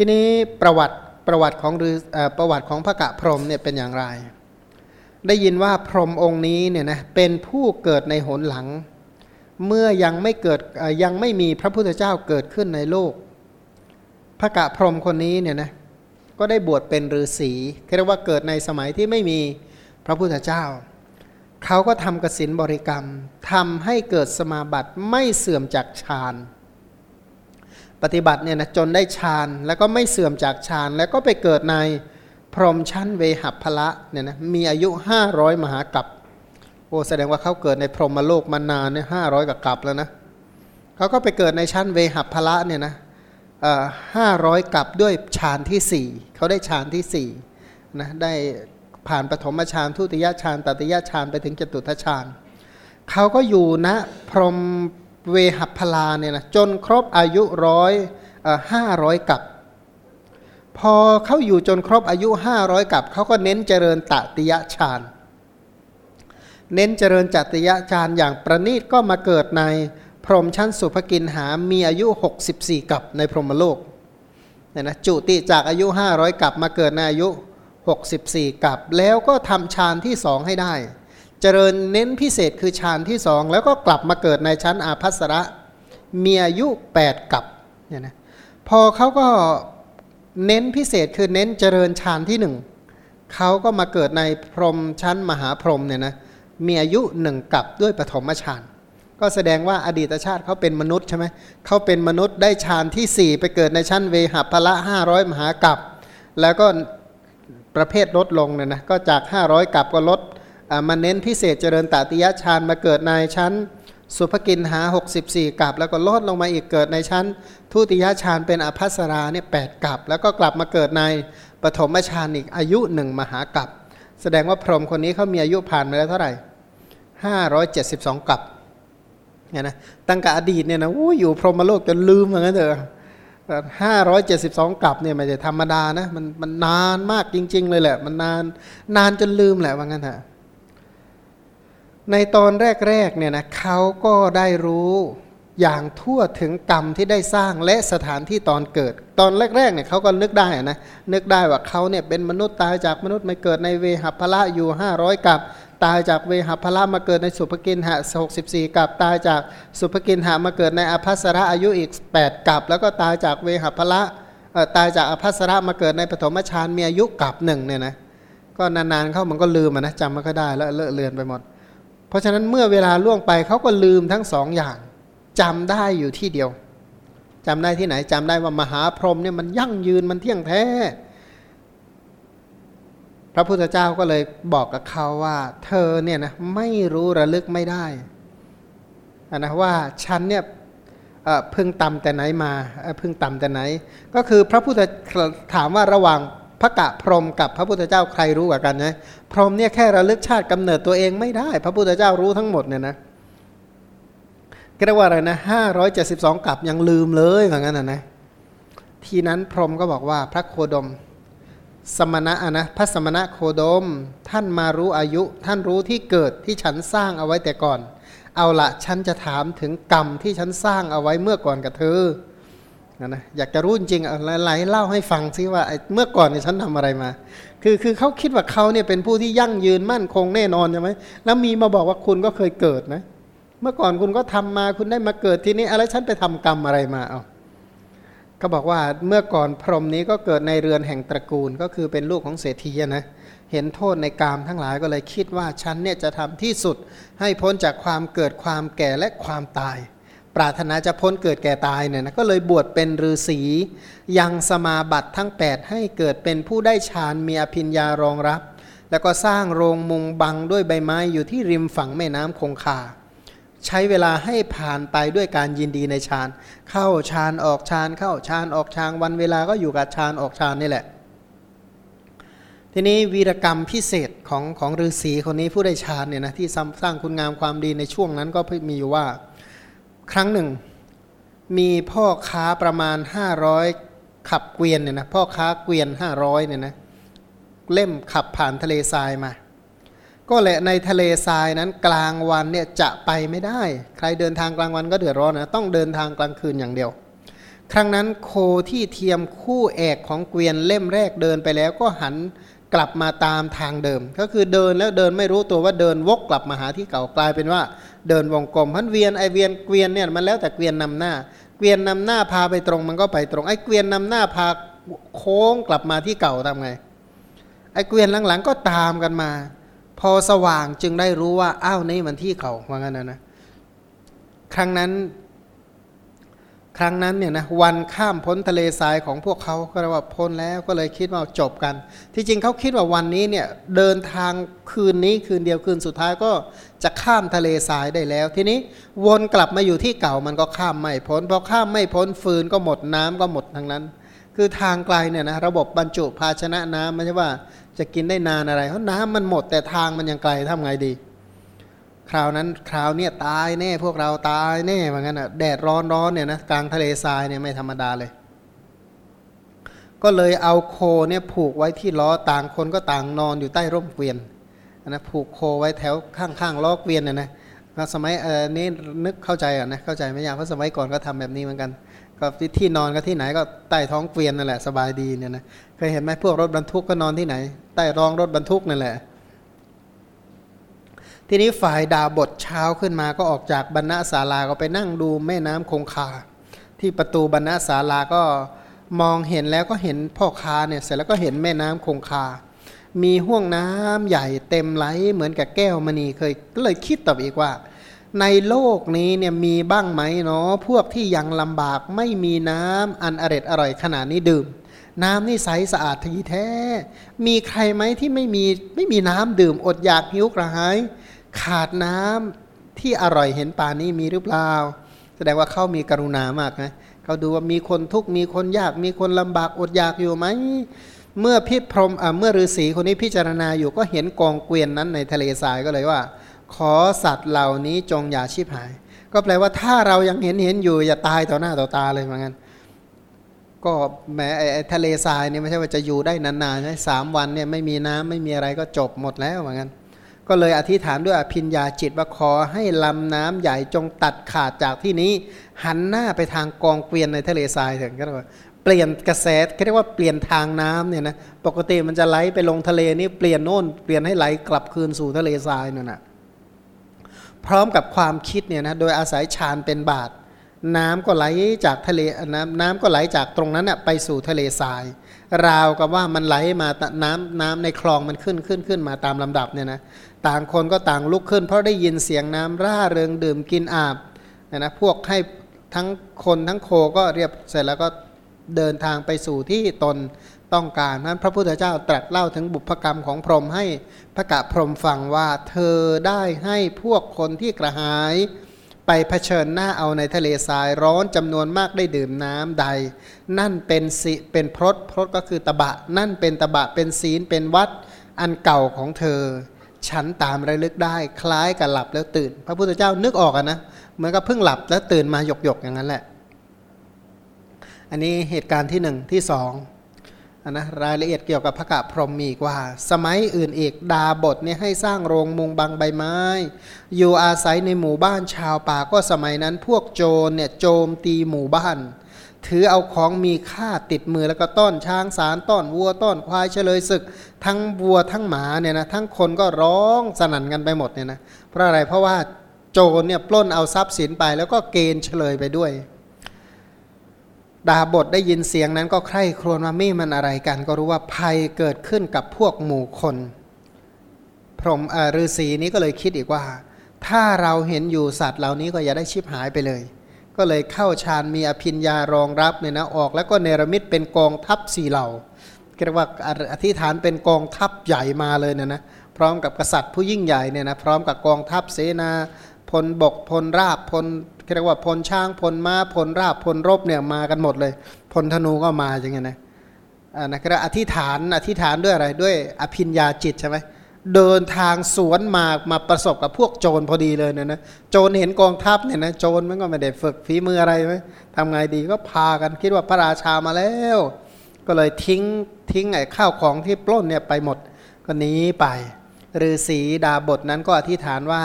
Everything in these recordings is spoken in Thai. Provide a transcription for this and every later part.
ทีนี้ประวัติประวัติของฤาเอ่อประวัติของพระกะพรหมเนี่ยเป็นอย่างไร ได้ยินว่าพรหมองค์นี้เนี่ยนะเป็นผู้เกิดในหนหลัง เมื่อยังไม่เกิดยังไม่มีพระพุทธเจ้าเกิดขึ้นในโลก พระกะพรหมคนนี้เนี่ยนะก็ได้บวชเป็นฤาษีเรียกว่าเกิดในสมัยที่ไม่มีพระพุทธเจ้า เขาก็ทำกสินบริกรรมทำให้เกิดสมาบัติไม่เสื่อมจากฌาน ปฏิบัติเนี่ยนะจนได้ฌานแล้วก็ไม่เสื่อมจากฌานแล้วก็ไปเกิดในพรหมชั้นเวหัพละเนี่ยนะมีอายุ 500 มหากัปโอ้แสดงว่าเขาเกิดในพรหมโลกมานานเนี่ยห้าร้อยกับกัปแล้วนะเขาก็ไปเกิดในชั้นเวหัพพละเนี่ยนะห้าร้อยกับด้วยฌานที่สี่เขาได้ฌานที่สี่นะได้ผ่านปฐมฌานทุติยฌานตติยฌานไปถึงจตุทฌานเขาก็อยู่ณนะพรหม เวหัพลาเนี่ยนะจนครบอายุร้อยห้าร้อยกับ พอเขาอยู่จนครบอายุ500กับเขาก็เน้นเจริญตติยฌานเน้นเจริญจัตยฌานอย่างประณีตก็มาเกิดในพรหมชั้นสุภกินหามีอายุ 64 กับในพรหมโลกเนี่ยนะจุติจากอายุ 500 กับมาเกิดในอายุ 64 กับ แล้วก็ทำฌานที่สองให้ได้ เจริญเน้นพิเศษคือฌานที่สองแล้วก็กลับมาเกิดในชั้นอาภัสระมีอายุ 8 กับเนี่ยนะพอเขาก็เน้นพิเศษคือเน้นเจริญฌานที่หนึ่งเขาก็มาเกิดในพรมชั้นมหาพรมเนี่ยนะมีอายุหนึ่งกับด้วยปฐมฌานก็แสดงว่าอดีตชาติเขาเป็นมนุษย์ใช่ไหมเขาเป็นมนุษย์ได้ฌานที่ 4 ไปเกิดในชั้นเวหัพละ 500 มหากับ แล้วก็ประเภทลดลงเนี่ยนะก็จาก 500กับก็ลด มาเน้นพิเศษเจริญตติยฌานมาเกิดในชั้น สุภกินหา 64กับแล้วก็ลดลงมาอีกเกิดในชั้น ทุติยฌานเป็นอภัสราเนี่ยแกับแล้วก็กลับมาเกิดในปฐมฌานอีกอายุหนึ่งมหากับแสดงว่าพรหมคนนี้เขามีอายุผ่านมาแล้วเท่าไหร่ 572 กับเนี่ยนะตั้งแต่อดีตเนี่ยนะอยู่พรหมโลกจนลืมเหมือนกันเถอะห้าร้อยเจ็ดสิบสองกลับเนี่ยไม่ใช่ธรรมดานะมันมันนานมากจริง ๆ เลยแหละ มันนานนานจนลืมแหละว่างั้นเถอะ ในตอนแรกๆเนี่ยนะเขาก็ได้รู้อย่างทั่วถึงกรรมที่ได้สร้างและสถานที่ตอนเกิด ตอนแรกๆเนี่ยเขาก็นึกได้นะนึกได้ว่าเขาเนี่ยเป็นมนุษย์ตายจากมนุษย์มาเกิดในเวหัพละอยู่ 500 กับ ตายจากเวหัพละมาเกิดในสุภกินหะ64 กับ ตายจากสุภกินหะมาเกิดในอภัสระอายุอีก 8 กับ แล้วก็ตายจากเวหัพละตายจากอภัสระมาเกิดในปฐมฌานมีอายุกับหนึ่งเนี่ยนะก็นานๆเข้ามันก็ลืมนะจำไม่ค่อยได้แล้วเลอะเลือนไปหมด เพราะฉะนั้นเมื่อเวลาล่วงไปเขาก็ลืมทั้งสองอย่างจำได้อยู่ที่เดียวจำได้ที่ไหนจำได้ว่ามหาพรหมเนี่ยมันยั่งยืนมันเที่ยงแท้ พระพุทธเจ้าก็เลยบอกกับเขาว่า เธอเนี่ยนะไม่รู้ระลึกไม่ได้นะว่าฉันเนี่ยพึ่งต่ำแต่ไหนมาพึ่งต่ำแต่ไหน ก็คือพระพุทธถามว่าระหว่างพระกะพรหมกับพระพุทธเจ้าใครรู้กว่ากันนะ พรหมเนี่ยแค่ระลึกชาติกำเนิดตัวเองไม่ได้ พระพุทธเจ้ารู้ทั้งหมดเนี่ยนะเรียกว่าอะไรนะห้าร้อยเจ็ดสิบสองกลับยังลืมเลยเหมือนกันนะนะทีนั้นพรหมก็บอกว่าพระโคดม สมณะนะพระสมณะโคดม ท่านมารู้อายุ ท่านรู้ที่เกิดที่ฉันสร้างเอาไว้แต่ก่อน เอาละฉันจะถามถึงกรรมที่ฉันสร้างเอาไว้เมื่อก่อนกับเธอนะนะอยากจะรู้จริงอะไรเล่าให้ฟังซิว่าเมื่อก่อนเนี่ยฉันทำอะไรมา คือคือเขาคิดว่าเขาเนี่ยเป็นผู้ที่ยั่งยืนมั่นคงแน่นอนใช่ไหมแล้วมีมาบอกว่าคุณก็เคยเกิดนะ เมื่อก่อนคุณก็ทำมาคุณได้มาเกิดที่นี้อะไรฉันไปทำกรรมอะไรมาเอาก็บอกว่าเมื่อก่อนพรหมนี้ก็เกิดในเรือนแห่งตระกูลก็คือเป็นลูกของเศรษฐีนะเห็นโทษในกามทั้งหลายก็เลยคิดว่าฉันเนี่ยจะทำที่สุดให้พ้นจากความเกิดความแก่และความตาย ปรารถนาจะพ้นเกิดแก่ตายเนี่ยนะก็เลยบวชเป็นฤาษียังสมาบัติทั้ง 8 ให้เกิดเป็นผู้ได้ฌานมีอภิญญารองรับ แล้วก็สร้างโรงมุงบังด้วยใบไม้อยู่ที่ริมฝั่งแม่น้ำคงคา ใช้เวลาให้ผ่านไปด้วยการยินดีในฌาน เข้าฌานออกฌานเข้าฌานออกฌานวันเวลาก็อยู่กับฌานออกฌานนี่แหละ ทีนี้วีรกรรมพิเศษของของฤาษีคนนี้ผู้ได้ฌานเนี่ยนะที่สร้างคุณงามความดีในช่วงนั้นก็มีอยู่ว่า ครั้งหนึ่ง มีพ่อค้าประมาณ500ขับเกวียนเนี่ยนะพ่อค้าเกวียน500เนี่ยนะเล่มขับผ่านทะเลทรายมา ก็แหละในทะเลทรายนั้นกลางวันเนี่ยจะไปไม่ได้ ใครเดินทางกลางวันก็เดือดร้อนนะต้องเดินทางกลางคืนอย่างเดียว ครั้งนั้นโคที่เทียมคู่แอกของเกวียนเล่มแรกเดินไปแล้วก็หัน กลับมาตามทางเดิม ก็คือเดินแล้วเดินไม่รู้ตัวว่าเดินวกกลับมาหาที่เก่ากลายเป็นว่า เดินวงกลมพันเวียนไอเวียนเกวียนเนี่ยมันแล้วแต่เกวียนนำหน้า เกวียนนำหน้าพาไปตรงมันก็ไปตรงไอเกวียนนำหน้าพาโค้งกลับมาที่เก่าทำไง ไอเกวียนหลังๆก็ตามกันมา พอสว่างจึงได้รู้ว่าอ้าวนี่มันที่เก่าว่างั้นนะนะครั้งนั้น ครั้งนั้นเนี่ยนะวันข้ามพ้นทะเลทรายของพวกเขาก็เรียกว่าพ้นแล้วก็เลยคิดว่าจบกัน ที่จริงเขาคิดว่าวันนี้เนี่ยเดินทางคืนนี้คืนเดียวคืนสุดท้ายก็จะข้ามทะเลทรายได้แล้ว ทีนี้วนกลับมาอยู่ที่เก่ามันก็ข้ามไม่พ้นพอข้ามไม่พ้นฟืนก็หมดน้ำก็หมดทั้งนั้น คือทางไกลเนี่ยนะระบบบรรจุภาชนะน้ำไม่ใช่ว่าจะกินได้นานอะไรเพราะน้ำมันหมดแต่ทางมันยังไกลทำไงดี คราวนั้นคราวเนี้ยตายแน่พวกเราตายแน่เหมือนกันอะแดดร้อนร้อนเนี่ยนะกลางทะเลทรายเนี่ยไม่ธรรมดาเลย ก็เลยเอาโคเนี่ยผูกไว้ที่ล้อต่างคนก็ต่างนอนอยู่ใต้ร่มเกวียนนะผูกโคไว้แถวข้างๆล้อเกวียนน่ยนะสมัยเออนี้นึกเข้าใจอะนะเข้าใจไม่ยากเพราะสมัยก่อนก็ทำแบบนี้เหมือนกันก็ที่นอนก็ที่ไหนก็ใต้ท้องเกวียนนั่นแหละสบายดีเนี่ยนะเคยเห็นไหมพวกรถบรรทุกก็นอนที่ไหน ใต้รองรถบรรทุกนั่นแหละ ทีนี้ฝ่ายดาบทเช้าขึ้นมาก็ออกจากบรรณาศาลาก็ไปนั่งดูแม่น้ำคงคา ที่ประตูบรรณาศาลาก็มองเห็นแล้วก็เห็นพ่อค้าเนี่ยเสร็จแล้วก็เห็นแม่น้ำคงคา มีห่วงน้ำใหญ่เต็มไหลเหมือนกับแก้วมณีเคยก็เลยคิดต่ออีกว่า ในโลกนี้เนี่ยมีบ้างไหมเนาะพวกที่ยังลำบากไม่มีน้ำอันอร็ดอร่อยขนาดนี้ดื่ม น้ำนี่ใสสะอาดทีแท้ มีใครไหมที่ไม่มีไม่มีน้ำดื่มอดอยากหิวกระหาย ขาดน้ำที่อร่อยเห็นป่านี้มีหรือเปล่า แสดงว่าเขามีกรุณามากนะเขาดูว่ามีคนทุกข์มีคนยาก มีคนลำบากอดอยากอยู่ไหมเมื่อพิพรมเมื่อฤาษีคนนี้พิจารณาอยู่ก็เห็นกองเกวียนนั้นในทะเลทรายก็เลยว่า ขอสัตว์เหล่านี้จงอย่าชีพหาย ก็แปลว่าถ้าเรายังเห็นเห็นอยู่อย่าตายต่อหน้าต่อตาเลยเหมือนกันก็แม้ทะเลทรายเนี่ยไม่ใช่ว่าจะอยู่ได้นานๆใช่สามวันเนี่ยไม่มีน้ำไม่มีอะไรก็จบหมดแล้วเหมือนกัน ก็เลยอธิษฐานด้วยอภิญญาจิตว่าขอให้ลำน้ำใหญ่จงตัดขาดจากที่นี้ หันหน้าไปทางกองเกวียนในทะเลทรายถึงก็เรียกว่าเปลี่ยนกระแสเรียกว่าเปลี่ยนทางน้ำเนี่ยนะปกติมันจะไหลไปลงทะเลนี่เปลี่ยนโน่นเปลี่ยนให้ไหลกลับคืนสู่ทะเลทรายนั่นนะพร้อมกับความคิดเนี่ยนะโดยอาศัยฌานเป็นบาท น้ำก็ไหลจากทะเลน้ำน้ำก็ไหลจากตรงนั้นนะไปสู่ทะเลทราย ราวกับว่ามันไหลมาน้ำน้ำในคลองมันขึ้นขึ้นขึ้นมาตามลำดับเนี่ยนะต่างคนก็ต่างลุกขึ้น เพราะได้ยินเสียงน้ำร่าเริงดื่มกินอาบนะนะพวกให้ทั้งคนทั้งโคก็เรียบเสร็จแล้วก็เดินทางไปสู่ที่ตนต้องการนั้นพระพุทธเจ้าตรัสเล่าถึงบุพกรรมของพรหมให้พระกะพรหมฟังว่าเธอได้ให้พวกคนที่กระหาย ไปเผชิญหน้าเอาในทะเลทรายร้อนจำนวนมากได้ดื่มน้ำใด นั่นเป็นสิเป็นพรตพรตก็คือตบะ นั่นเป็นตบะเป็นศีลเป็นวัดอันเก่าของเธอ ฉันตามระลึกได้ คล้ายกับหลับแล้วตื่น พระพุทธเจ้านึกออกอนะเหมือนกับเพิ่งหลับแล้วตื่นมาหยกหยกอย่างนั้นแหละ อันนี้เหตุการณ์ที่หนึ่งที่สอง นนะรายละเอียดเกี่ยวกับพระกะพรหมมีกว่า สมัยอื่นอีกดาบทเนี่ยให้สร้างโรงมุงบังใบไม้ อยู่อาศัยในหมู่บ้านชาวป่าก็สมัยนั้นพวกโจรเนี่ยโจมตีหมู่บ้าน ถือเอาของมีค่าติดมือแล้วก็ต้อนช้างสารต้อนวัวต้อนควายเฉลยศึก ทั้งวัวทั้งหมาเนี่ยนะทั้งคนก็ร้องสนั่นกันไปหมดเนี่ยนะเพราะอะไรเพราะว่าโจรเนี่ยปล้นเอาทรัพย์สินไปแล้วก็เกณฑ์เฉลยไปด้วย ดาบทได้ยินเสียงนั้นก็ใคร่ครวญว่าไม่มันอะไรกัน ก็รู้ว่าภัยเกิดขึ้นกับพวกหมู่คน พรหมฤาษีนี้ก็เลยคิดอีกว่า ถ้าเราเห็นอยู่สัตว์เหล่านี้ก็อย่าได้ชิบหายไปเลย ก็เลยเข้าฌานมีอภิญญารองรับเนี่ยนะออกแล้วก็เนรมิตเป็นกองทัพสี่เหล่าเรียกว่าอธิษฐานเป็นกองทัพใหญ่มาเลยเนี่ยนะพร้อมกับกษัตริย์ผู้ยิ่งใหญ่เนี่ยนะพร้อมกับกองทัพเสนา พลบกพลราบพลเรียกว่าพลช้างพลม้าพลราบพลรบเนี่ยมากันหมดเลย พลธนูก็มาอย่างเงี้ยนะอ่านะครับอธิษฐานอธิษฐานด้วยอะไรด้วยอภิญญาจิตใช่ไหมเดินทางสวนมามาประสบกับพวกโจรพอดีเลยเนี่ยนะโจรเห็นกองทัพเนี่ยนะโจรมันก็ไม่ได้ฝึกฝีมืออะไรไหมทำไงดีก็พากันคิดว่าพระราชามาแล้ว ก็เลยทิ้งทิ้งไอ้ข้าวของที่ปล้นเนี่ยไปหมดก็หนีไปฤาษีดาบทนั้นก็อธิษฐานว่า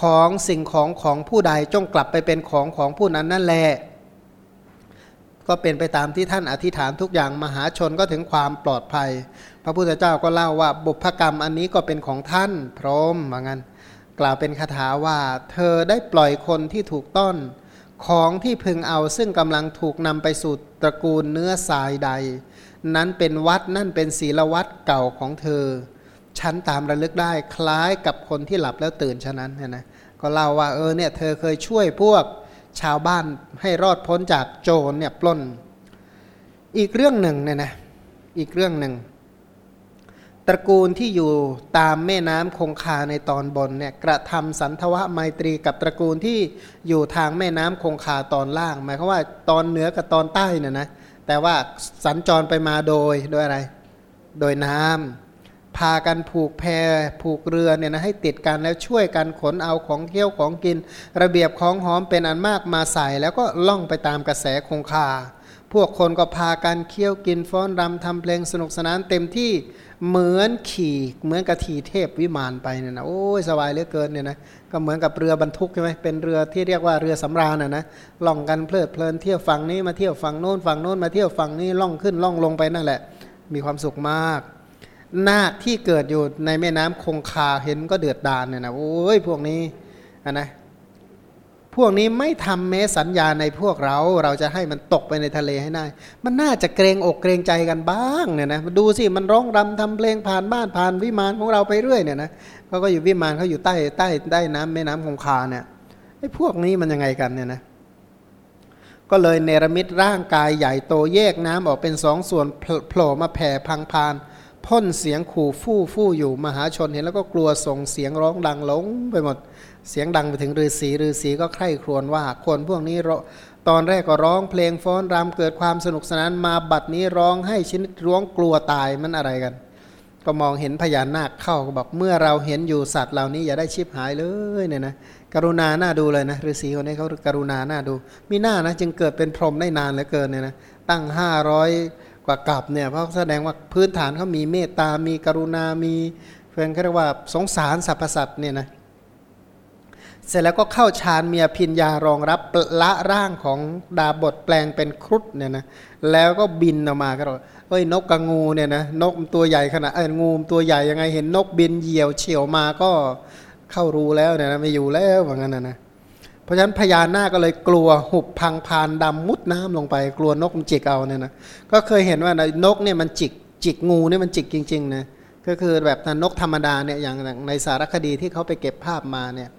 ของสิ่งของของผู้ใดจงกลับไปเป็นของของผู้นั้นนั่นแหละก็เป็นไปตามที่ท่านอธิษฐานทุกอย่างมหาชนก็ถึงความปลอดภัย พระพุทธเจ้าก็เล่าว่าบุพกรรมอันนี้ก็เป็นของท่านพร้อมว่างั้น กล่าวเป็นคาถาว่า เธอได้ปล่อยคนที่ถูกต้นของที่พึงเอาซึ่งกำลังถูกนำไปสู่ตระกูลเนื้อทรายใด นั้นเป็นวัดนั่นเป็นศีลวัดเก่าของเธอ ฉันตามระลึกได้คล้ายกับคนที่หลับแล้วตื่นฉะนั้นนะนะก็เล่าว่าเออเนี่ยเธอเคยช่วยพวกชาวบ้านให้รอดพ้นจากโจรเนี่ยปล้น อีกเรื่องหนึ่งเนี่ยนะอีกเรื่องหนึ่งตระกูลที่อยู่ตามแม่น้ำคงคาในตอนบนเนี่ยกระทำสันทวะไมตรีกับตระกูลที่อยู่ทางแม่น้ำคงคาตอนล่าง หมายความว่าตอนเหนือกับตอนใต้เนี่ยนะแต่ว่าสัญจรไปมาโดยโดยอะไร โดยน้ำ พากันผูกแพผูกเรือเนี่ยนะให้ติดกันแล้วช่วยกันขนเอาของเที่ยวของกิน ระเบียบของหอมเป็นอันมากมาใส่แล้วก็ล่องไปตามกระแสคงคา พวกคนก็พากันเคี่ยวกินฟ้อนรำทำเพลงสนุกสนานเต็มที่เหมือนขี่เหมือนกระทีเทพวิมานไปเนี่ยนะโอ้ยสบายเหลือเกินเนี่ยนะก็เหมือนกับเรือบรรทุกใช่ไหมเป็นเรือที่เรียกว่าเรือสำราญนะนะล่องกันเพลิดเพลินเที่ยวฝั่งนี้มาเที่ยวฝั่งโน้นฝั่งโน้นมาเที่ยวฝั่งนี้ล่องขึ้นล่องลงไปนั่นแหละ มีความสุขมาก นาคที่เกิดอยู่ในแม่น้ำคงคาเห็นก็เดือดดานเนี่ยนะโอ้ยพวกนี้นนะพวกนี้ไม่ทำแม้สัญญาในพวกเราเราจะให้มันตกไปในทะเลให้ได้ มันน่าจะเกรงอกเกรงใจกันบ้างเนี่ยนะดูสิมันร้องรำทำเพลงผ่านบ้านผ่านวิมานของเราไปเรื่อยเนี่ยนะเขาก็อยู่วิมานเขาอยู่ใต้ใต้ใต้น้ำแม่น้ำคงคาเนี่ยไอ้พวกนี้มันยังไงกันเนี่ยนะก็เลยเนรมิตร่างกายใหญ่โตแยกน้ำออกเป็นสองส่วนโผล่มาแผ่พังพาน พ่นเสียงขู่ฟู่ฟู่อยู่มหาชนเห็นแล้วก็กลัวส่งเสียงร้องดังหลงไปหมด เสียงดังไปถึงฤาษีฤาษีก็ใคร่ครวญว่าคนพวกนี้ตอนแรกก็ร้องเพลงฟ้อนรำเกิดความสนุกสนานมาบัดนี้ร้องให้ชนิดร้องกลัวตายมันอะไรกัน ก็มองเห็นพญานาคเข้าก็บอกเมื่อเราเห็นอยู่สัตว์เหล่านี้อย่าได้ชิบหายเลยเนี่ยนะกรุณาหน้าดูเลยนะฤาษีคนนี้เขากรุณาหน้าดู มีหน้านะจึงเกิดเป็นพรหมได้นานเหลือเกินเนี่ยนะตั้งห้าร้อย กว่ากับเนี่ยเพราะแสดงว่าพื้นฐานเขามีเมตตา มีกรุณา มีเพื่อนเขาเรียกว่าสงสารสรรพสัตว์เนี่ยนะเสร็จแล้วก็เข้าฌานเมียพินยารองรับละร่างของดาบทแปลงเป็นครุฑเนี่ยนะแล้วก็บินออกมาก็เอ้ยนกกับงูเนี่ยนะนกตัวใหญ่ขนาดเอองูตัวใหญ่ยังไงเห็นนกบินเหยี่ยวเฉียวมาก็เข้ารู้แล้วเนี่ยนะไม่อยู่แล้วว่างั้นนะนะ เพราะฉะนั้นพญานาคก็เลยกลัวหุบพังพานดำมุดน้ำลงไป กลัวนกมันจิกเอาเนี่ยนะก็เคยเห็นว่านกเนี่ยมันจิกจิกงูเนี่ยมันจิกจริงๆนะก็คือแบบนกธรรมดาเนี่ยอย่างในสารคดีที่เขาไปเก็บภาพมาเนี่ย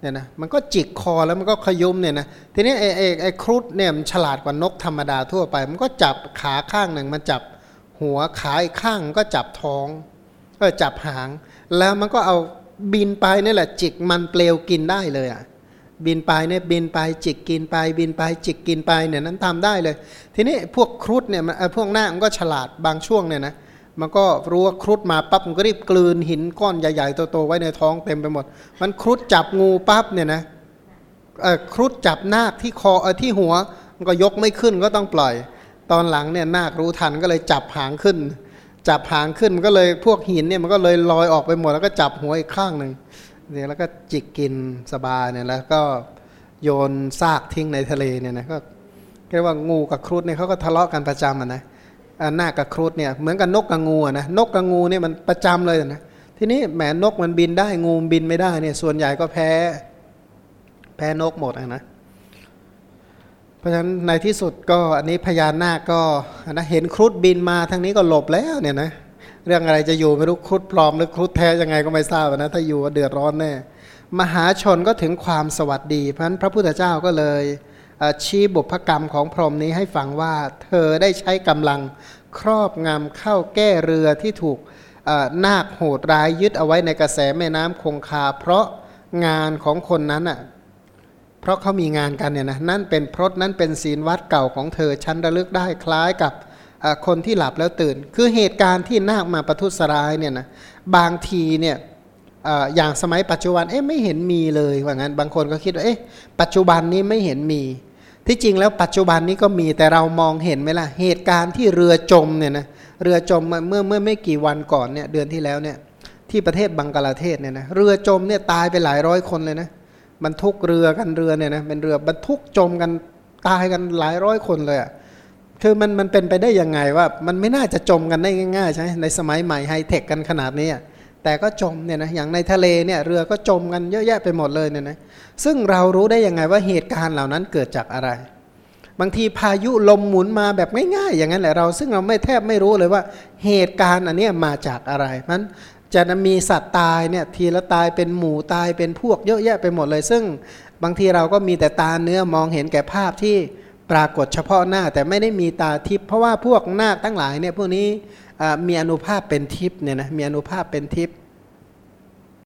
เนี่ยนะมันก็จิกคอแล้วมันก็ขยุมเนี่ยนะทีนี้ไอ้ไอ้ไอ้ครุฑเนี่ยมันฉลาดกว่านกธรรมดาทั่วไป มันก็จับขาข้างหนึ่งมันจับหัวขาอีกข้างก็จับท้องก็จับหาง แล้วมันก็เอาบินไปนี่แหละจิกมันเปลวกินได้เลยอะ บินไปเนี่ยบินไปจิกกินไป บินไปจิกกินไปเนี่ยนั้นทำได้เลย ทีนี้พวกครุฑเนี่ยมันพวกหน้ามันก็ฉลาดบางช่วงเนี่ยนะมันก็รู้ว่าครุฑมาปั๊บมันก็รีบกลืนหินก้อนใหญ่ๆโตๆไว้ในท้องเต็มไปหมด มันครุฑจับงูปั๊บเนี่ยนะครุฑจับนาคที่คอเออที่หัวมันก็ยกไม่ขึ้นก็ต้องปล่อย ตอนหลังเนี่ยนาครู้ทันก็เลยจับหางขึ้น จับหางขึ้นมันก็เลยพวกหินเนี่ยมันก็เลยลอยออกไปหมดแล้วก็จับหัวอีกข้างหนึ่ง เนี่ยแล้วก็จิกกินสบายเนี่ยแล้วก็โยนซากทิ้งในทะเลเนี่ยนะก็เรียกว่างูกับครุฑเนี่ยเขาก็ทะเลาะกันประจำอะนะหน้ากับครุฑเนี่ยเหมือนกับนกกับงูนะนกกับงูเนี่ยมันประจำเลยนะทีนี้แหมนกมันบินได้งูบินไม่ได้เนี่ยส่วนใหญ่ก็แพ้แพ้นกหมดนะเพราะฉะนั้นในที่สุดก็อันนี้พญานาคก็นะเห็นครุฑบินมาทางนี้ก็หลบแล้วเนี่ยนะ เรื่องอะไรจะอยู่ไม่รู้ครุฑปลอมหรือครุฑแท้ยังไงก็ไม่ทราบนะถ้าอยู่เดือดร้อนแน่มหาชนก็ถึงความสวัสดี เพราะฉะนั้นพระพุทธเจ้าก็เลยชี้บุพกรรมของพรหมนี้ให้ฟังว่าเธอได้ใช้กำลังครอบงำเข้าแก้เรือที่ถูกนาคโหดร้ายยึดเอาไว้ในกระแสแม่น้ำคงคา เพราะงานของคนนั้นอะเพราะเขามีงานกันเนี่ยนะนั่นเป็นพรตนั้นเป็นศีลวัดเก่าของเธอฉันระลึกได้คล้ายกับ คนที่หลับแล้วตื่น คือเหตุการณ์ที่นาคมาประทุษร้ายเนี่ยนะบางทีเนี่ยอย่างสมัยปัจจุบันเอ๊ะไม่เห็นมีเลยว่างั้นบางคนก็คิดว่าเอ๊ะปัจจุบันนี้ไม่เห็นมี ที่จริงแล้วปัจจุบันนี้ก็มีแต่เรามองเห็นไหมล่ะเหตุการณ์ที่เรือจมเนี่ยนะเรือจมเมื่อเมื่อไม่กี่วันก่อนเนี่ยเดือนที่แล้วเนี่ยที่ประเทศบังกลาเทศเนี่ยนะเรือจมเนี่ยตายไปหลายร้อยคนเลยนะบรรทุกเรือกันเรือเนี่ยนะเป็นเรือบรรทุกจมกันตายกันหลายร้อยคนเลยอะ่ะ คือมันมันเป็นไปได้ยังไงว่ามันไม่น่าจะจมกันได้ง่ายๆใช่ไหมในสมัยใหม่ไฮเทคกันขนาดนี้แต่ก็จมเนี่ยนะอย่างในทะเลเนี่ยเรือก็จมกันเยอะแยะไปหมดเลยเนี่ยนะซึ่งเรารู้ได้ยังไงว่าเหตุการณ์เหล่านั้นเกิดจากอะไร บางทีพายุลมหมุนมาแบบง่ายๆ อย่างนั้นแหละเรา ซึ่งเราไม่แทบไม่รู้เลยว่าเหตุการณ์อันนี้มาจากอะไรมันจะมีสัตว์ตายเนี่ยทีละตายเป็นหมูตายเป็นพวกเยอะแยะไปหมดเลย ซึ่งบางทีเราก็มีแต่ตาเนื้อมองเห็นแก่ภาพที่ ปรากฏเฉพาะหน้าแต่ไม่ได้มีตาทิพย์เพราะว่าพวกนาคทั้งหลายเนี่ยพวกนี้มีอนุภาพเป็นทิพย์เนี่ยนะมีอนุภาพเป็นทิพย์